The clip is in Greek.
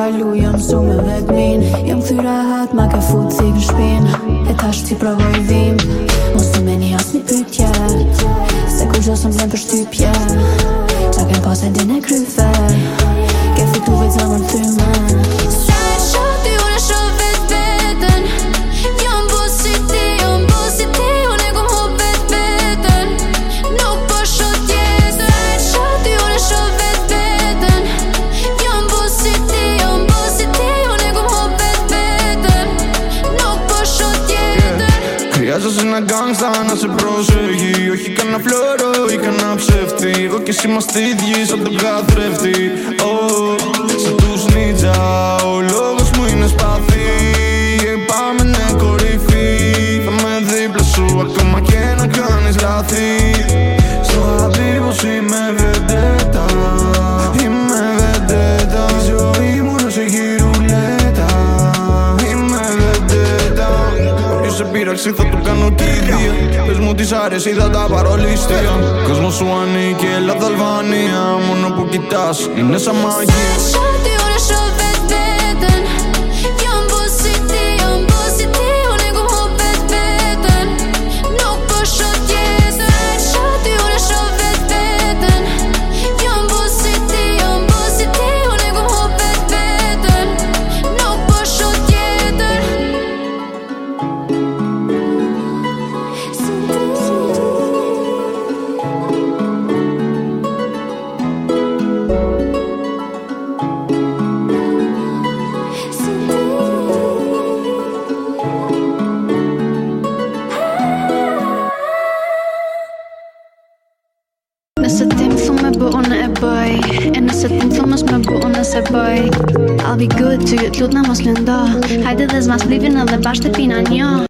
ka kalu, jam su me vetmin. Jam këthyra hat, ma ka fut thik në shpin. E tash ti provoj vim. Mos të meni as një pytje Se kur gjo së më për shtypje. Qa kem pas e din e kryfe? Ke fitu vejt zamër të Χρειάζεσαι ένα γκάγκστα να σε προσέχει. Όχι κανένα φλόρο ή κανένα ψεύτη. Εγώ και εσύ είμαστε ίδιοι σαν τον καθρέφτη. Oh, Σαν τους νίτζα Ο λόγος μου είναι σπαθί. Ε, Πάμε ναι κορυφή. Θα με δίπλα σου ακόμα και να κάνεις λάθη. Στο χαμπίπος είμαι βεντέτα Όποιος σε πείραξε θα του κάνω τη ίδια Πες μου τι σ' άρεσε θα τα παρολίστια Κόσμος σου ανήκει Ελλάδα Αλβανία. Μόνο που κοιτάς είναι σαν μαγεία me unë e bëj. E nëse ti më thumë mos me bë, unë se bëj. I'll be good to you, t'lut na mos lëndo Hajde dhe zmas livin edhe bashkë të pina një